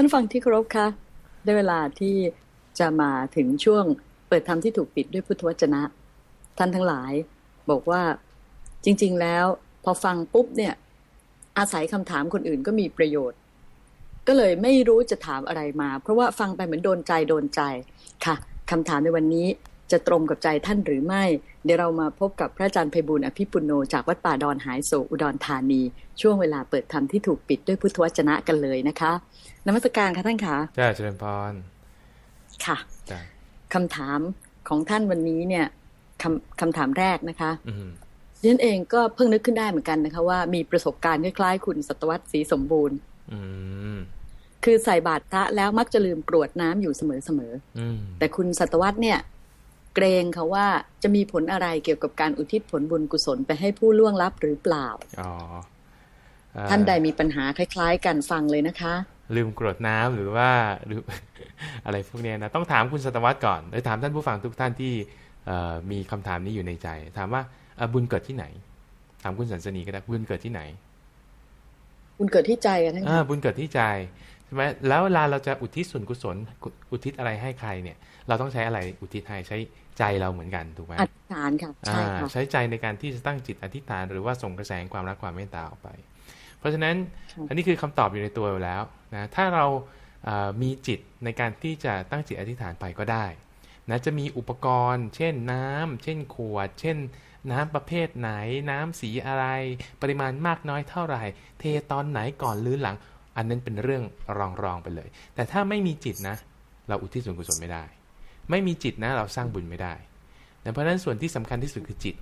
ท่านฟังที่เคารพคะได้เวลาที่จะมาถึงช่วงเปิดธรรมที่ถูกปิดด้วยพุทธวจนะ ท่านทั้งหลายบอกว่าจริง ๆ แล้วพอฟังปุ๊บเนี่ย อาศัยคำถามคนอื่นก็มีประโยชน์ ก็เลยไม่รู้จะถามอะไรมา เพราะว่าฟังไปเหมือนโดนใจโดนใจค่ะคำถามในวันนี้ จะตรงกับใจท่านหรือไม่ เดี๋ยวเรามาพบกับพระอาจารย์ไพบุญอภิปุโน จากวัดป่าดอนหายโศอุดรธานี ช่วงเวลาเปิดธรรมที่ถูกปิดด้วยพุทธวจนะกันเลยนะคะนมัสการค่ะท่านคะจ้าเจริญพรค่ะคำถามของท่านวันนี้เนี่ยคำคำถามแรกนะคะดิฉันเองก็เพิ่งนึกขึ้นได้เหมือนกันนะคะ ว่ามีประสบการณ์คล้ายๆ คุณสัตวัตศรีสมบูรณ์คือใส่บาตรพระแล้วมักจะลืมกรวดน้ำอยู่เสมอๆแต่คุณสัตวัตเนี่ย เกรงเขาว่าจะมีผลอะไรเกี่ยวกับการอุทิศผลบุญกุศลไปให้ผู้ล่วงลับหรือเปล่าอ๋อท่านใดมีปัญหาคล้าย ๆ กันฟังเลยนะคะ ลืมกรวดน้ำหรือว่าหรืออะไรพวกนี้นะต้องถามคุณสัตวัตก่อนเลยถามท่านผู้ฟังทุกท่านที่มีคำถามนี้อยู่ในใจ ถามว่าบุญเกิดที่ไหน ถามคุณสันสนีก็ได้บุญเกิดที่ไหน บุญเกิดที่ใจกันทั้งบุญเกิดที่ใจใช่ไหมแล้วเวลาเราจะอุทิศส่วนกุศลอุทิศอะไรให้ใครเนี่ย เราต้องใช้อะไรอุทิศให้ใช้ ใจเราเหมือนกันถูกไหมอธิษฐานค่ะใช่ค่ะใช้ใจในการที่จะตั้งจิตอธิษฐาน หรือว่าส่งกระแสความรักความเมตตาออกไป เพราะฉะนั้นอันนี้คือคำตอบอยู่ในตัวอยู่แล้วนะถ้าเรามีจิตในการที่จะตั้งจิตอธิษฐานไปก็ได้นะจะมีอุปกรณ์ เช่นน้ำเช่นขวด เช่น น้ำประเภทไหน น้ำสีอะไร ปริมาณมากน้อยเท่าไหร่ เทตอนไหนก่อนหรือหลัง อันนั้นเป็นเรื่องรองรองไปเลย แต่ถ้าไม่มีจิตนะ เราอุทิศส่วนกุศลไม่ได้ ไม่มีจิตนะเราสร้างบุญไม่ได้เพราะฉะนั้นส่วนที่สำคัญที่สุดคือจิต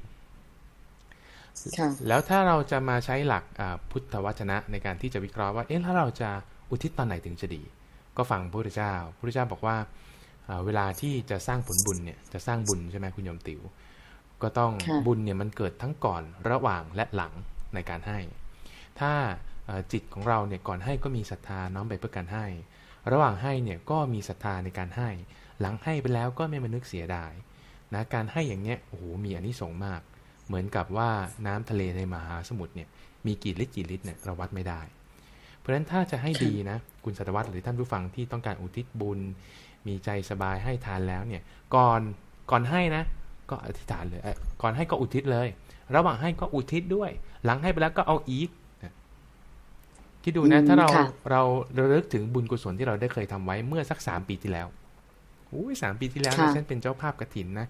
แล้วถ้าเราจะมาใช้หลักพุทธวจนะในการที่จะวิเคราะห์ว่า เอ๊ะแล้วเราจะอุทิศตอนไหนถึงจะดี ก็ฟังพระพุทธเจ้าพระพุทธเจ้าบอกว่าเวลาที่จะสร้างผลบุญเนี่ยจะสร้างบุญใช่ไหมคุณยมติว๋วก็ต้องบุญเนี่ยมันเกิดทั้งก่อนระหว่างและหลังในการให้ ถ้าจิตของเราเนี่ยก่อนให้ก็มีศรัทธาน้อมไปเพื่อการให้ ระหว่างให้เนี่ยก็มีศรัทธาในการให้ หลังให้ไปแล้วก็ไม่มานึกเสียดายนะการให้อย่างเนี้ยโอ้โหมีอันนี้สงมาก เหมือนกับว่าน้ำทะเลในมหาสมุทรเนี่ยมีกี่ลิตรกี่ลิตรเนี่ยเราวัดไม่ได้ เพราะฉะนั้นถ้าจะให้ดีนะคุณสัตวัตหรือท่านผู้ฟังที่ต้องการอุทิศบุญ มีใจสบายให้ทานแล้วเนี่ยก่อนก่อนให้นะ ก็อธิษฐานเลยก่อนให้ก็อุทิศเลย ระหว่างให้ก็อุทิศด้วย หลังให้ไปแล้วก็เอาอีกคิดดูนะถ้าเราเราระลึกถึงบุญกุศลที่เราได้เคยทำไว้เมื่อสักสามปีที่แล้ว อุ้ยสามปีที่แล้วนะฉันเป็นเจ้าภาพกระถินนะ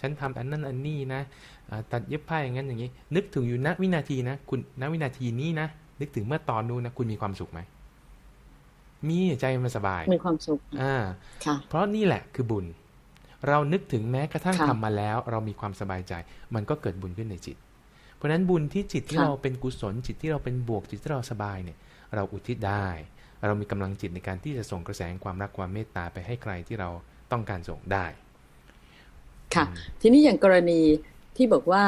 ฉันทำอันนั้นอันนี้นะตัดเย็บผ้าอย่างนั้นอย่างนี้ นึกถึงอยู่ณวินาทีนะคุณณวินาทีนี้นะนึกถึงเมื่อตอนนู้นนะคุณมีความสุขไหมมีใจมันสบาย มีความสุข อ่าเพราะนี่แหละคือบุญ เรานึกถึงแม้กระทั่งทำมาแล้ว เรามีความสบายใจ มันก็เกิดบุญขึ้นในจิต เพราะฉะนั้นบุญที่จิตที่เราเป็นกุศลจิตที่เราเป็นบวกจิตที่เราสบายเนี่ย เราอุทิศได้ เรามีกำลังจิตในการที่จะส่งกระแสความรักความเมตตาไปให้ใครที่เรา ต้องการส่งได้ ค่ะ ทีนี้อย่างกรณีที่บอกว่า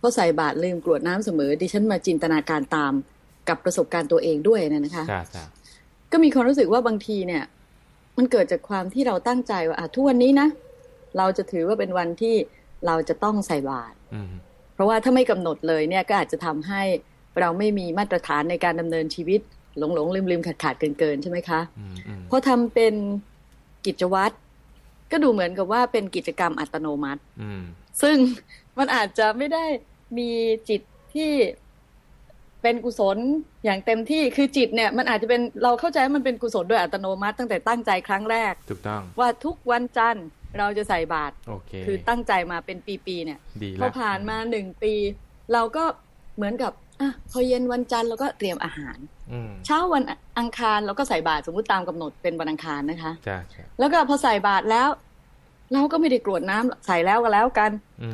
พอใส่บาตรลืมกรวดน้ำเสมอ ดิฉันมาจินตนาการตามกับประสบการณ์ตัวเองด้วยนะนะคะก็มีความรู้สึกว่าบางทีเนี่ย มันเกิดจากความที่เราตั้งใจว่าทุกวันนี้นะเราจะถือว่าเป็นวันที่เราจะต้องใส่บาตรเพราะว่าถ้าไม่กำหนดเลยเนี่ยก็อาจจะทำให้เราไม่มีมาตรฐานในการดำเนินชีวิตหลงหลงลืมลืมขาดขาดเกินเกินใช่ไหมคะเพราะทำเป็นกิจวัตร ก็ดูเหมือนกับว่าเป็นกิจกรรมอัตโนมัติซึ่งมันอาจจะไม่ได้มีจิตที่เป็นกุศลอย่างเต็มที่คือจิตเนี่ย มันอาจจะเป็นเราเข้าใจว่ามันเป็นกุศลโดยอัตโนมัติ ตั้งแต่ตั้งใจครั้งแรก ถูกต้องว่าทุกวันจันทร์เราจะใส่บาตรคือตั้งใจมาเป็นปีๆเนี่ยพอผ่านมาหนึ่งปี เราก็เหมือนกับอะพอเย็นวันจันทร์เราก็เตรียมอาหารเช้าวันอังคารเราก็ใส่บาตรสมมุติตามกำหนดเป็นวันอังคารนะคะแล้วก็พอใส่บาตรแล้ว เราก็ไม่ได้กรวดน้ำใส่แล้วก็แล้วกัน อื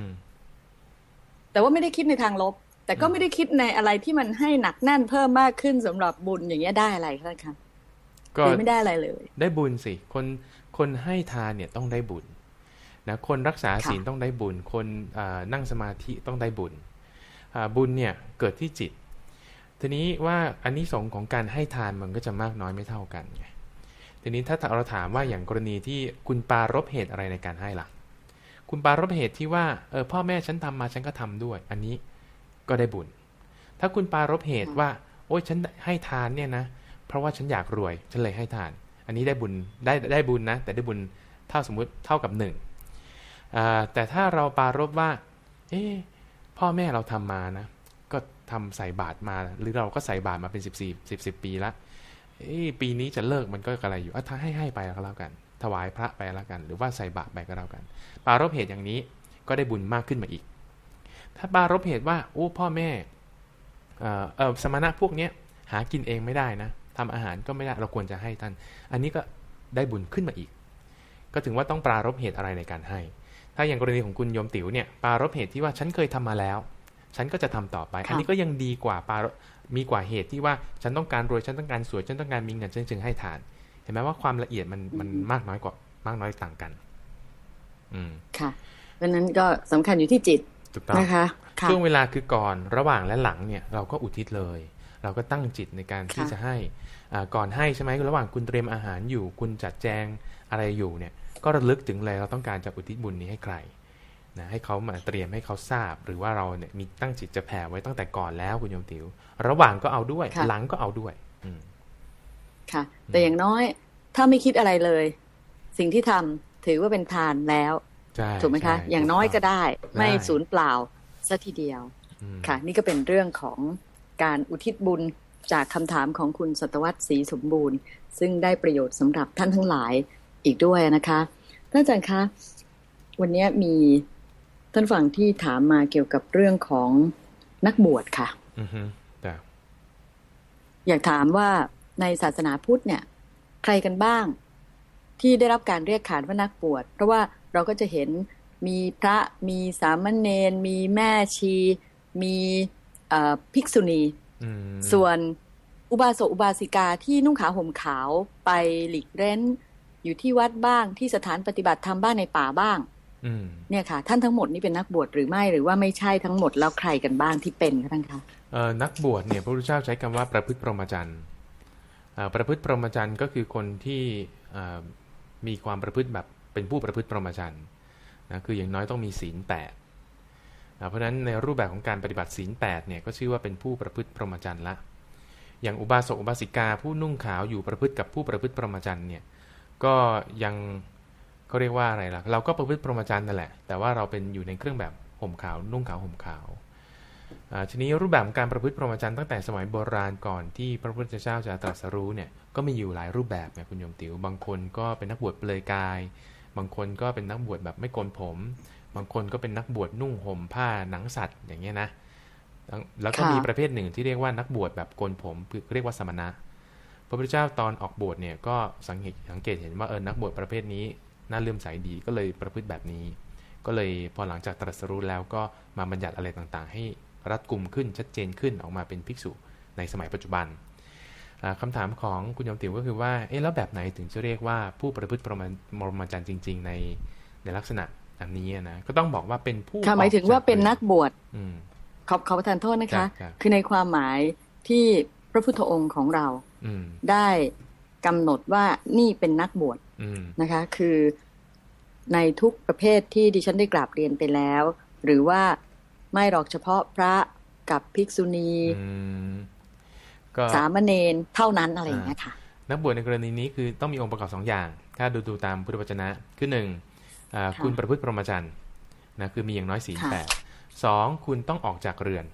แต่ว่าไม่ได้คิดในทางลบ แต่ก็ไม่ได้คิดในอะไรที่มันให้หนักแน่นเพิ่มมากขึ้นสำหรับบุญอย่างเงี้ยได้อะไรคะคะก็ไม่ได้อะไรเลย ได้บุญสิคนคนให้ทานเนี่ยต้องได้บุญนะคนรักษาศีลต้องได้บุญ คนนั่งสมาธิต้องได้บุญบุญเนี่ยเกิดที่จิต ทีนี้ว่าอันนี้สงของการให้ทานมันก็จะมากน้อยไม่เท่ากันไง ทีนี้ถ้าเราถามว่าอย่างกรณีที่คุณปารบเหตุอะไรในการให้ล่ะ คุณปารบเหตุที่ว่าเออพ่อแม่ฉันทำมาฉันก็ทำด้วย อันนี้ก็ได้บุญ ถ้าคุณปารบเหตุว่า โอ้ยฉันให้ทานเนี่ยนะ เพราะว่าฉันอยากรวย ฉันเลยให้ทาน อันนี้ได้บุญได้ได้บุญนะ แต่ได้บุญเท่าสมมุติเท่ากับหนึ่งแต่ถ้าเราปารบว่า เอ๊พ่อแม่เราทำมานะ ก็ทำใส่บาตรมา หรือเราก็ใส่บาตรมาเป็นสิบสี่สิบสิบปีละ ปีนี้จะเลิกมันก็อะไรอยู่ถ้าให้ให้ไปก็แล้วกัน ถวายพระไปแล้วกัน หรือว่าใส่บาตรไปก็แล้วกัน ปารบเหตุอย่างนี้ก็ได้บุญมากขึ้นมาอีก ถ้าปารบเหตุว่าโอ้พ่อแม่เออสมณะพวกเนี้ยหากินเองไม่ได้นะทำอาหารก็ไม่ได้เราควรจะให้ท่าน อันนี้ก็ได้บุญขึ้นมาอีก ก็ถึงว่าต้องปรารบเหตุอะไรในการให้ ถ้าอย่างกรณีของคุณโยมติ๋วเนี่ยปรารบเหตุที่ว่าฉันเคยทำมาแล้ว ฉันก็จะทำต่อไป อันนี้ก็ยังดีกว่าปาร มีกว่าเหตุที่ว่าฉันต้องการรวยฉันต้องการสวย ฉันต้องการมีเงินฉันจึงให้ทาน เห็นไหมว่าความละเอียดมันมันมากน้อยกว่ามากน้อยต่างกัน อืมค่ะเพราะนั้นก็สำคัญอยู่ที่จิตนะคะช่วงเวลาคือก่อนระหว่างและหลังเนี่ย เราก็อุทิศเลย เราก็ตั้งจิตในการที่จะให้ก่อนให้ใช่ไหมระหว่างคุณเตรียมอาหารอยู่ คุณจัดแจงอะไรอยู่เนี่ย ก็ระลึกถึงเลยเราต้องการจะอุทิศบุญนี้ให้ใคร นะให้เขามาเตรียมให้เขาทราบ หรือว่าเราเนี่ยมีตั้งจิตจะแผ่ไว้ตั้งแต่ก่อนแล้วคุณโยมติว๋วระหว่างก็เอาด้วย หลังก็เอาด้วยอืค่ะ แต่อย่างน้อย ถ้าไม่คิดอะไรเลย สิ่งที่ทำถือว่าเป็นทานแล้วถูกไหมคะ อย่างน้อยก็ได้ ไม่สูญเปล่าซะทีเดียว ค่ะ นี่ก็เป็นเรื่องของการอุทิศบุญจากคำถามของคุณสตวัตศรีสมบูรณ์ ซึ่งได้ประโยชน์สำหรับท่านทั้งหลายอีกด้วยนะคะท่านอาจารย์คะ วันนี้มี ท่านฝั่งที่ถามมาเกี่ยวกับเรื่องของนักบวชค่ะอือฮึอยากถามว่าในศาสนาพุทธเนี่ย ใครกันบ้าง ที่ได้รับการเรียกขานว่านักบวชเพราะว่าเราก็จะเห็นมีพระมีสามเณรมีแม่ชี มีภิกษุณีส่วนอุบาสกอุบาสิกาที่นุ่งขาวห่มขาวไปหลีกเร้น อยู่ที่วัดบ้างที่สถานปฏิบัติธรรมบ้างในป่าบ้าง เนี่ยค่ะ ท่านทั้งหมดนี่เป็นนักบวชหรือไม่หรือว่าไม่ใช่ทั้งหมดแล้วใครกันบ้างที่เป็นคะท่านคะเออนักบวชเนี่ยพระพุทธเจ้าใช้คำว่าประพฤติพรหมจรรย์ประพฤติพรหมจรรย์ก็คือคนที่มีความประพฤติแบบเป็นผู้ประพฤติพรหมจรรย์นะคืออย่างน้อยต้องมีศีลแปดเพราะฉะนั้นในรูปแบบของการปฏิบัติศีลแปดเนี่ยก็ชื่อว่าเป็นผู้ประพฤติพรหมจรรย์ละอย่างอุบาสกอุบาสิกาผู้นุ่งขาวอยู่ประพฤติกับผู้ประพฤติพรหมจรรย์เนี่ยก็ยัง เขาเรียกว่าอะไรล่ะ เราก็ประพฤติพรหมจรรย์นั่นแหละ แต่ว่าเราเป็นอยู่ในเครื่องแบบห่มขาวนุ่งขาวห่มขาวทีนี้รูปแบบการประพฤติพรหมจรรย์ตั้งแต่สมัยโบราณก่อนที่พระพุทธเจ้าจะตรัสรู้เนี่ยก็มีอยู่หลายรูปแบบเนี่ยคุณโยมติว๋วบางคนก็เป็นนักบวชเปลือยกาย บางคนก็เป็นนักบวชแบบไม่โกนผม บางคนก็เป็นนักบวชนุ่งห่มผ้าหนังสัตว์อย่างเงี้ยนะแล้วก็มีประเภทหนึ่งที่เรียกว่านักบวชแบบโกนผมเรียกว่าสมณะ พระพุทธเจ้าตอนออกบวชเนี่ยก็สังเกตสังเกตเห็นว่าเออนักบวชประเภทนี้ น่าเลื่อมใสดีก็เลยประพฤติแบบนี้ ก็เลยพอหลังจากตรัสรู้แล้วก็มาบัญญัติอะไรต่างๆ ให้รัดกุมขึ้นชัดเจนขึ้นออกมาเป็นภิกษุในสมัยปัจจุบันคำถามของคุณยมติ๋วก็คือว่าเอ๊ะแล้วแบบไหนถึงจะเรียกว่าผู้ประพฤติปรมาจารย์จริง ๆ ในในลักษณะอันนี้นะก็ต้องบอกว่าเป็นผู้หมายถึงว่าเป็นนักบวชขอบขอประทานโทษนะคะ คือในความหมายที่พระพุทธองค์ของเราได้กำหนดว่านี่เป็นนักบวช นะคะ คือในทุกประเภทที่ดิฉันได้กราบเรียนไปแล้ว หรือว่าไม่หรอกเฉพาะพระกับภิกษุณีสามเณรเท่านั้นอะไรอย่างเงี้ยค่ะนักบวชในกรณีนี้คือต้องมีองค์ประกอบสองอย่าง ถ้าดูดูตามพุทธวจนะคือหนึ่งคุณประพฤติพรหมจรรย์นะคือมีอย่างน้อยสี่แปดสองคุณต้องออกจากเรือน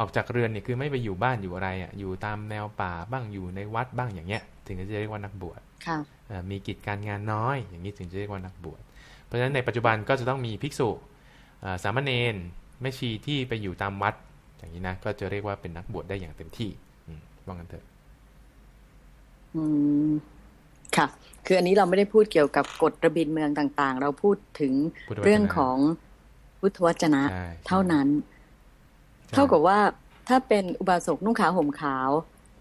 ออกจากเรือนเนี่ยคือไม่ไปอยู่บ้านอยู่อะไรอะอยู่ตามแนวป่าบ้างอยู่ในวัดบ้างอย่างเงี้ย ถึงจะเรียกว่านักบวชมีกิจการงานน้อย อย่างนี้ถึงจะเรียกว่านักบวชเพราะฉะนั้นในปัจจุบันก็จะต้องมีภิกษุสามเณรแม่ชีที่ไปอยู่ตามวัด อย่างนี้นะก็จะเรียกว่าเป็นนักบวชได้อย่างเต็มที่ว่างันเถอะอืมค่ะ คืออันนี้เราไม่ได้พูดเกี่ยวกับกฎระเบียบเมืองต่าง ๆ เราพูดถึงเรื่องของพุทธวจนะเท่านั้น เท่ากับว่าถ้าเป็นอุบาสกนุ่งขาวห่มขาว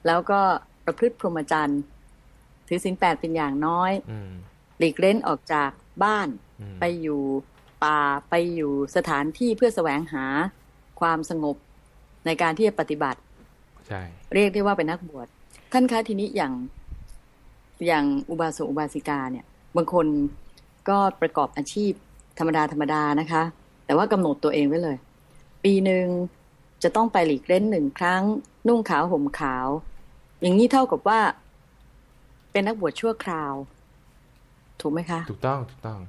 แล้วก็ประพฤติพรหมจรรย์ถือสินแปดเป็นอย่างน้อยหลีกเล่นออกจากบ้าน ไปอยู่ป่าไปอยู่สถานที่เพื่อแสวงหาความสงบในการที่จะปฏิบัติใช่เรียกได้ว่าเป็นนักบวช ท่านคะทีนี้อย่างอย่างอุบาสกอุบาสิกาเนี่ย บางคนก็ประกอบอาชีพธรรมดาธรรมดานะคะ แต่ว่ากำหนดตัวเองไว้เลย ปีหนึ่ง จะต้องไปหลีกเล่นหนึ่งครั้ง นุ่งขาวห่มขาว อย่างนี้เท่ากับว่า เป็นนักบวชชั่วคราว ถูกไหมคะ ถูกต้องถูกต้อง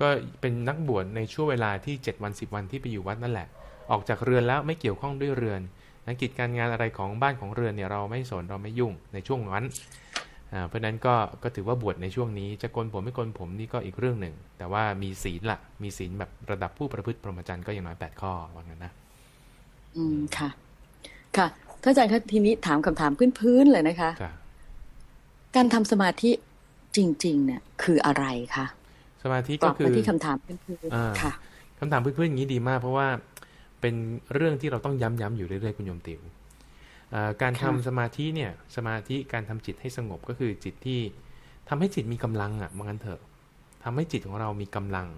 ก็เป็นนักบวชในช่วงเวลาที่เจ็ดวันสิบวันที่ไปอยู่วัดนั่นแหละ ออกจากเรือนแล้วไม่เกี่ยวข้องด้วยเรือนนักกิจการงานอะไรของบ้านของเรือนเนี่ยเราไม่สนเราไม่ยุ่งในช่วงนั้นเพราะนั้นก็ก็ถือว่าบวชในช่วงนี้จะกนผมไม่กนผมนี่ก็อีกเรื่องหนึ่ง แต่ว่ามีศีลละมีศีลแบบระดับผู้ประพฤติพรหมจรรย์ก็อย่างน้อยแปดข้อว่างั้นนะ อืมค่ะ ค่ะท่านอาจารย์ครับทีนี้ถามคำถามพื้นๆเลยนะคะ การทำสมาธิจริง ๆ เนี่ย คืออะไรคะสมาธิก็คือที่คำถามพื้นๆค่ะคำถามพื้นๆอย่างนี้ดีมาก เพราะว่าเป็นเรื่องที่เราต้องย้ำๆอยู่เรื่อยๆคุณโยมติวการทำสมาธิเนี่ย สมาธิการทำจิตให้สงบก็คือจิตที่ทำให้จิตมีกำลังอะว่างั้นเถอะทำให้จิตของเรามีกำลัง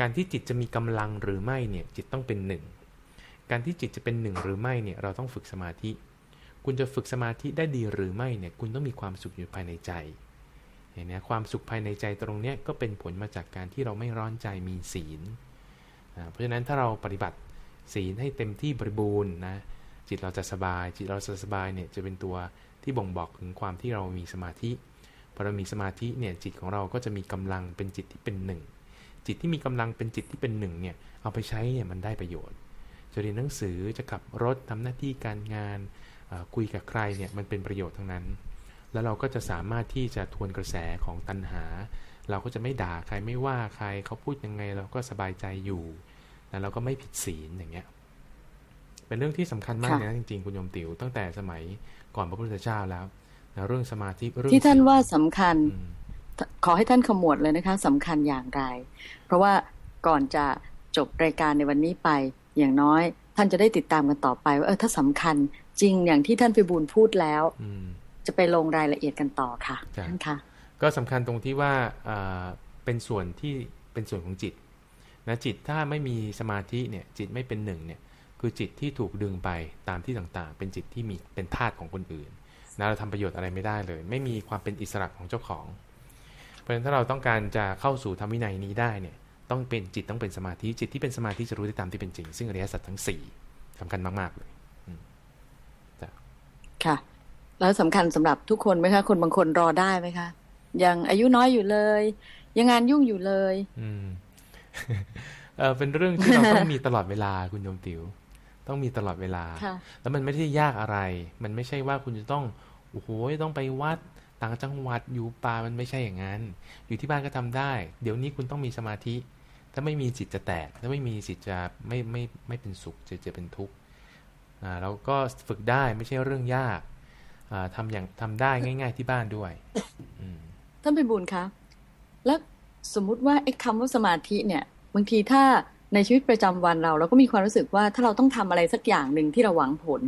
การที่จิตจะมีกำลังหรือไม่เนี่ย จิตต้องเป็นหนึ่ง การที่จิตจะเป็นหนึ่งหรือไม่เนี่ยเราต้องฝึกสมาธิ คุณจะฝึกสมาธิได้ดีหรือไม่เนี่ยคุณต้องมีความสุขอยู่ภายในใจเห็นไหมความสุขภายในใจตรงเนี้ยก็เป็นผลมาจากการที่เราไม่ร้อนใจมีศีลเพราะฉะนั้นถ้าเราปฏิบัติศีลให้เต็มที่บริบูรณ์นะจิตเราจะสบาย จิตเราจะสบายเนี่ยจะเป็นตัวที่บ่งบอกถึงความที่เรามีสมาธิพอเรามีสมาธิเนี่ยจิตของเราก็จะมีกำลังเป็นจิตที่เป็นหนึ่งจิตที่มีกำลังเป็นจิตที่เป็นหนึ่งเนี่ยเอาไปใช้เนี่ยมันได้ประโยชน์ จะเรียนหนังสือจะขับรถทำหน้าที่การงานคุยกับใครเนี่ยมันเป็นประโยชน์ทั้งนั้น แล้วเราก็จะสามารถที่จะทวนกระแสของตัณหา เราก็จะไม่ด่าใครไม่ว่าใครเขาพูดยังไงเราก็สบายใจอยู่แล้วเราก็ไม่ผิดศีลอย่างเงี้ยเป็นเรื่องที่สำคัญมากนะจริงๆคุณโยมติ๋วตั้งแต่สมัยก่อนพระพุทธเจ้าแล้วนะเรื่องสมาธิเรื่องที่ท่านว่าสำคัญ ขอให้ท่านขมวดเลยนะคะสำคัญอย่างไร เพราะว่าก่อนจะจบรายการในวันนี้ไป อย่างน้อย ท่านจะได้ติดตามกันต่อไป ว่าเออถ้าสำคัญจริงอย่างที่ท่านไปบูลพูดแล้วจะไปลงรายละเอียดกันต่อค่ะท่านคะก็สำคัญตรงที่ว่าเป็นส่วนที่เป็นส่วนของจิตนะจิตถ้าไม่มีสมาธิเนี่ยจิตไม่เป็นหนึ่งเนี่ยคือจิตที่ถูกดึงไปตามที่ต่างๆ เป็นจิตที่มีเป็นธาตุของคนอื่นนะเราทำประโยชน์อะไรไม่ได้เลย ไม่มีความเป็นอิสระของเจ้าของ เพราะฉะนั้นถ้าเราต้องการจะเข้าสู่ธรรมวินัยนี้ได้เนี่ย ต้องเป็นจิตต้องเป็นสมาธิจิตที่เป็นสมาธิจะรู้ได้ตามที่เป็นจริง ซึ่งอริยสัจทั้งสี่สำคัญมาก ๆ เลยค่ะ แล้วสำคัญสำหรับทุกคนไหมคะ คนบางคนรอได้ไหมคะ ยังอายุน้อยอยู่เลย ยังงานยุ่งอยู่เลย อืมเออเป็นเรื่องที่เราต้องมีตลอดเวลาคุณโยมติว๋วต้องมีตลอดเวลา แล้วมันไม่ได้ยากอะไร มันไม่ใช่ว่าคุณจะต้องโอ้โหต้องไปวัดต่างจังหวัดอยู่ป่ามันไม่ใช่อย่างนั้น อยู่ที่บ้านก็ทำได้ เดี๋ยวนี้คุณต้องมีสมาธิ ถ้าไม่มีจิตจะแตก ถ้าไม่มีจิตจะไม่ไม่ไม่เป็นสุขจะจะเป็นทุกข์อ่าเราก็ฝึกได้ไม่ใช่เรื่องยากอ่าทำอย่างทำได้ง่าย ๆ ที่บ้านด้วยท่านเป็นบุญคะแล้วสมมุติว่าไอ้คำว่าสมาธิเนี่ยบางทีถ้าในชีวิตประจำวันเรา เราก็มีความรู้สึกว่าถ้าเราต้องทำอะไรสักอย่างหนึ่งที่เราหวังผล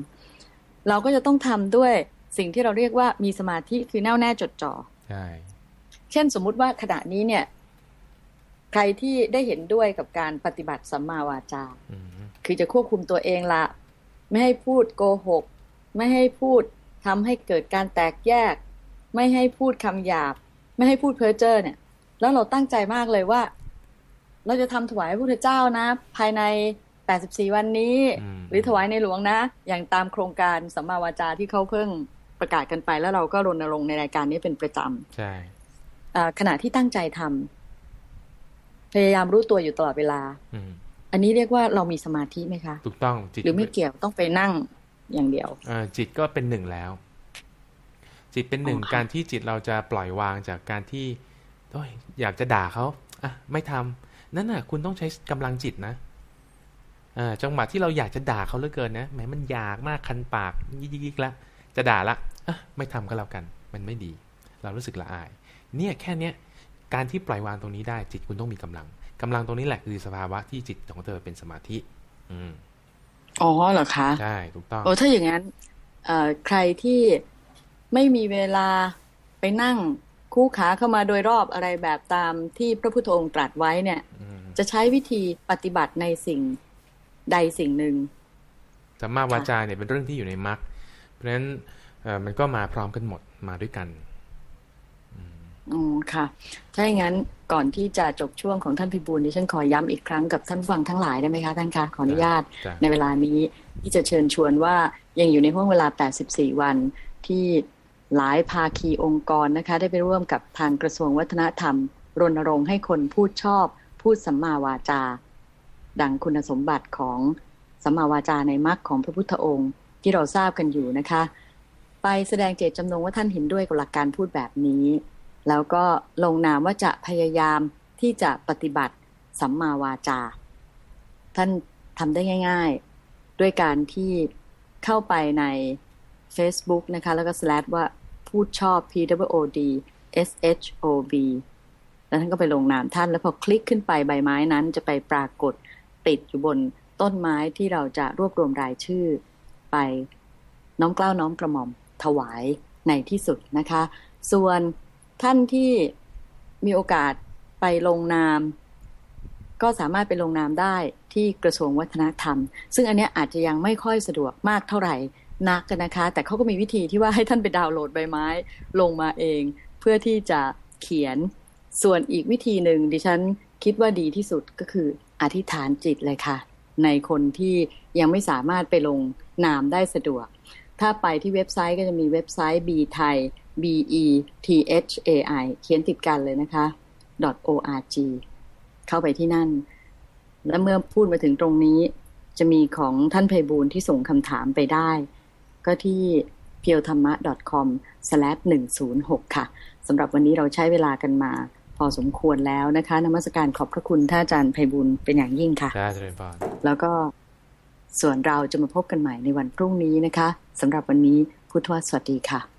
เราก็จะต้องทำด้วยสิ่งที่เราเรียกว่ามีสมาธิคือแน่วแน่จดจ่อใช่เช่นสมมุติว่าขณะนี้เนี่ย ใครที่ได้เห็นด้วยกับการปฏิบัติสัมมาวาจา คือจะควบคุมตัวเองละ ไม่ให้พูดโกหก ไม่ให้พูดทำให้เกิดการแตกแยก ไม่ให้พูดคำหยาบ ไม่ให้พูดเพ้อเจ้อเนี่ย แล้วเราตั้งใจมากเลยว่า เราจะทำถวายพระพุทธเจ้านะ ภายใน 84 วันนี้ หรือถวายในหลวงนะ อย่างตามโครงการสัมมาวาจาที่เขาเพิ่งประกาศกันไปแล้วเราก็รณรงค์ในรายการนี้เป็นประจำใช่ขณะที่ตั้งใจทำ พยายามรู้ตัวอยู่ตลอดเวลาอันนี้เรียกว่าเรามีสมาธิไหมคะ ถูกต้องจิตหรือไม่เกี่ยวต้องไปนั่งอย่างเดียวอจิตก็เป็นหนึ่งแล้ว จิตเป็นหนึ่งการที่จิตเราจะปล่อยวางจากการที่อยากจะด่าเขาอะไม่ทำนั่นน่ะ คุณต้องใช้กำลังจิตนะอ่าจังหวะที่เราอยากจะด่าเขาเหลือเกินนะแหมมันอยากมากคันปากยิกๆแล้วจะด่าละอะไม่ทำก็แล้วกัน มันไม่ดี เรารู้สึกละอาย เนี่ยแค่เนี้ย การที่ปล่อยวางตรงนี้ได้จิตคุณต้องมีกำลังกำลังตรงนี้แหละคือสภาวะที่จิตของเธอเป็นสมาธิ อืมอ๋อเหรอคะใช่ถูกต้องโอ้ถ้าอย่างนั้นเอ่อใครที่ไม่มีเวลาไปนั่งคู่ขาเข้ามาโดยรอบอะไรแบบตามที่พระพุทธองค์ตรัสไว้เนี่ย จะใช้วิธีปฏิบัติในสิ่งใดสิ่งหนึ่งสัมมาวาจาเนี่ยเป็นเรื่องที่อยู่ในมรรคเพราะฉะนั้นมันก็มาพร้อมกันหมดมาด้วยกัน อ๋อค่ะ ถ้าอย่างนั้นก่อนที่จะจบช่วงของท่านพิบูลดิฉันขอย้ำอีกครั้งกับท่านฟังทั้งหลายได้ไหมคะท่านคะขออนุญาตในเวลานี้ที่จะเชิญชวนว่ายังอยู่ในห่วงเวลา 84 วันที่หลายภาคีองค์กรนะคะ ได้ไปร่วมกับทางกระทรวงวัฒนธรรม รณรงค์ให้คนพูดชอบ พูดสัมมาวาจา ดังคุณสมบัติของสัมมาวาจาในมรรคของพระพุทธองค์ที่เราทราบกันอยู่นะคะ ไปแสดงเจตจำนงว่าท่านเห็นด้วยกับหลักการพูดแบบนี้ แล้วก็ลงนามว่าจะพยายามที่จะปฏิบัติสัมมาวาจา ท่านทำได้ง่ายๆ ด้วยการที่เข้าไปใน Facebook นะคะ แล้วก็ slash ว่าพูดชอบ P W O D S H O B แล้วท่านก็ไปลงนามท่านแล้วพอคลิกขึ้นไปใบไม้นั้นจะไปปรากฏติดอยู่บนต้นไม้ที่เราจะรวบรวมรายชื่อ ไปน้อมกล้าวน้อมกระหม่อมถวายในที่สุดนะคะ ส่วน ท่านที่มีโอกาสไปลงนาม ก็สามารถไปลงนามได้ที่กระทรวงวัฒนธรรม ซึ่งอันนี้อาจจะยังไม่ค่อยสะดวกมากเท่าไหร่นักกันนะคะ แต่เขาก็มีวิธีที่ว่าให้ท่านไปดาวน์โหลดใบไม้ลงมาเอง เพื่อที่จะเขียนส่วนอีกวิธีหนึ่งดิฉันคิดว่าดีที่สุดก็คืออธิษฐานจิตเลยค่ะ ในคนที่ยังไม่สามารถไปลงนามได้สะดวก ถ้าไปที่เว็บไซต์ก็จะมีเว็บไซต์ b t h a i b e t h a i เขียนติดกันเลยนะคะ .org เข้าไปที่นั่น และเมื่อพูดมาถึงตรงนี้ จะมีของท่านไพบูลที่ส่งคำถามไปได้ ก็ที่ p e o t h a m m a c o m 106ค่ะสำหรับวันนี้เราใช้เวลากันมา พอสมควรแล้วนะคะนมัสการขอบพระคุณท่านอาจารย์ไพบุญเป็นอย่างยิ่งค่ะใช่เจริญพรแล้วก็ส่วนเราจะมาพบกันใหม่ในวันพรุ่งนี้นะคะสำหรับวันนี้พุทธวสวัสดีค่ะ